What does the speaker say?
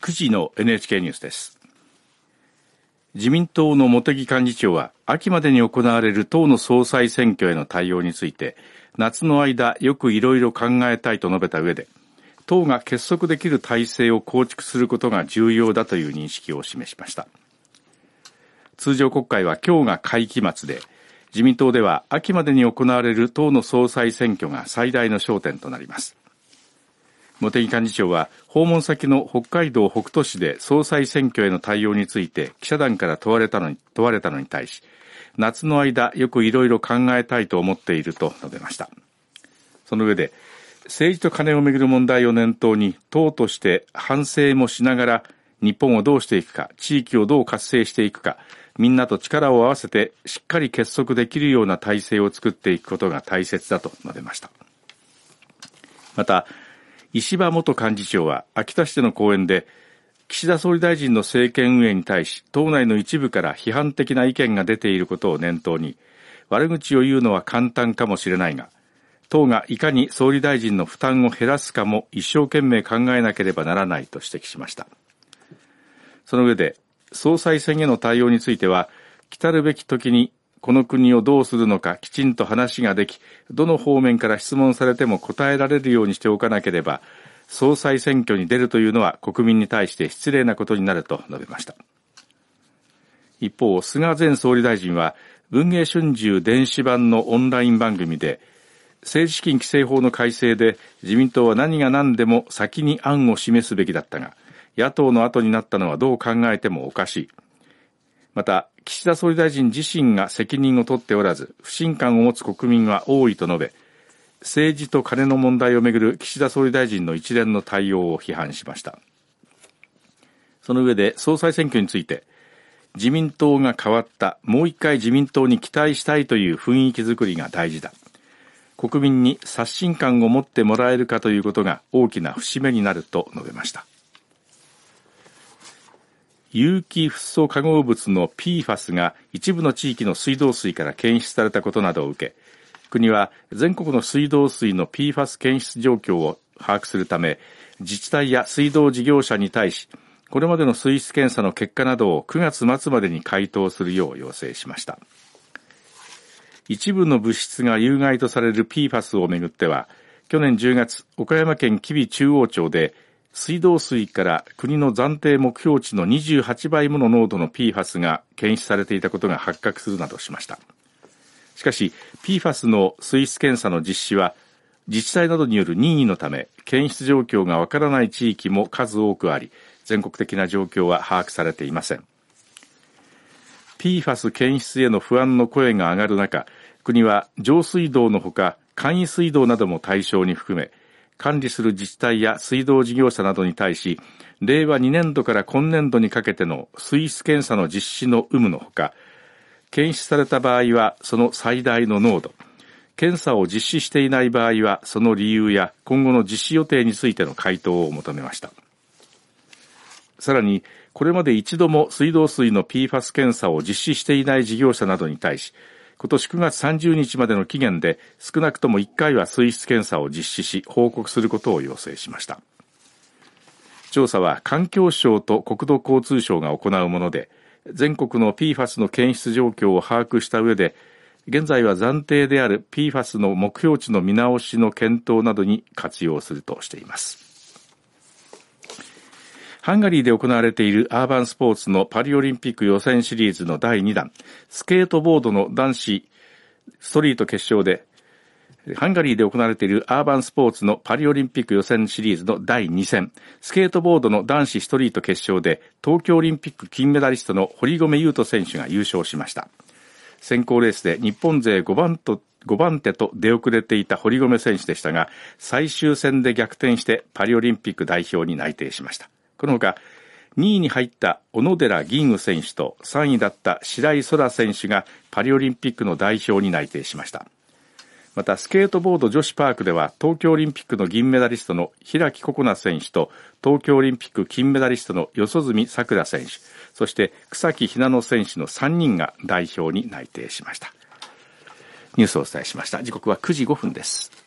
9時の NHK ニュースです。自民党の茂木幹事長は秋までに行われる党の総裁選挙への対応について夏の間よくいろいろ考えたいと述べた上で党が結束できる体制を構築することが重要だという認識を示しました。通常国会は今日が会期末で自民党では秋までに行われる党の総裁選挙が最大の焦点となります。茂木幹事長は訪問先の北海道北斗市で総裁選挙への対応について記者団から問われたのに問われたのに対し夏の間よくいろいろ考えたいと思っていると述べました。その上で政治と金をめぐる問題を念頭に党として反省もしながら日本をどうしていくか地域をどう活性していくかみんなと力を合わせてしっかり結束できるような体制を作っていくことが大切だと述べました。また石破元幹事長は秋田市での講演で岸田総理大臣の政権運営に対し党内の一部から批判的な意見が出ていることを念頭に悪口を言うのは簡単かもしれないが党がいかに総理大臣の負担を減らすかも一生懸命考えなければならないと指摘しました。その上で総裁選への対応については、来たるべき時にこの国をどうするのかきちんと話ができ、どの方面から質問されても答えられるようにしておかなければ、総裁選挙に出るというのは国民に対して失礼なことになると述べました。一方、菅前総理大臣は、文藝春秋電子版のオンライン番組で、政治資金規正法の改正で自民党は何が何でも先に案を示すべきだったが、野党の後になったのはどう考えてもおかしい。また、岸田総理大臣自身が責任を取っておらず、不信感を持つ国民は多いと述べ、政治と金の問題をめぐる岸田総理大臣の一連の対応を批判しました。その上で総裁選挙について、自民党が変わった、もう一回自民党に期待したいという雰囲気づくりが大事だ。国民に刷新感を持ってもらえるかということが大きな節目になると述べました。有機フッ素化合物の PFAS が一部の地域の水道水から検出されたことなどを受け、国は全国の水道水の PFAS 検出状況を把握するため、自治体や水道事業者に対し、これまでの水質検査の結果などを9月末までに回答するよう要請しました。一部の物質が有害とされる PFAS をめぐっては、去年10月、岡山県吉備中央町で水道水から国の暫定目標値の28倍もの濃度の PFAS が検出されていたことが発覚するなどしました。しかし、PFAS の水質検査の実施は、自治体などによる任意のため、検出状況がわからない地域も数多くあり、全国的な状況は把握されていません。PFAS 検出への不安の声が上がる中、国は上水道のほか、簡易水道なども対象に含め、管理する自治体や水道事業者などに対し、令和2年度から今年度にかけての水質検査の実施の有無のほか、検出された場合はその最大の濃度、検査を実施していない場合はその理由や今後の実施予定についての回答を求めました。さらに、これまで一度も水道水の PFAS 検査を実施していない事業者などに対し、今年9月30日までの期限で少なくとも1回は水質検査を実施し報告することを要請しました。調査は環境省と国土交通省が行うもので、全国の PFAS の検出状況を把握した上で、現在は暫定である PFAS の目標値の見直しの検討などに活用するとしています。ハンガリーで行われているアーバンスポーツのパリオリンピック予選シリーズの第2弾、スケートボードの男子ストリート決勝で、ハンガリーで行われているアーバンスポーツのパリオリンピック予選シリーズの第2戦、スケートボードの男子ストリート決勝で、東京オリンピック金メダリストの堀米雄斗選手が優勝しました。選考レースで日本勢5番と5番手と出遅れていた堀米選手でしたが、最終戦で逆転してパリオリンピック代表に内定しました。このほか、2位に入った小野寺銀宇選手と3位だった白井空選手がパリオリンピックの代表に内定しました。また、スケートボード女子パークでは東京オリンピックの銀メダリストの平木心那選手と東京オリンピック金メダリストの四十住さくら選手、そして草木ひなの選手の3人が代表に内定しました。ニュースをお伝えしました。時刻は9時5分です。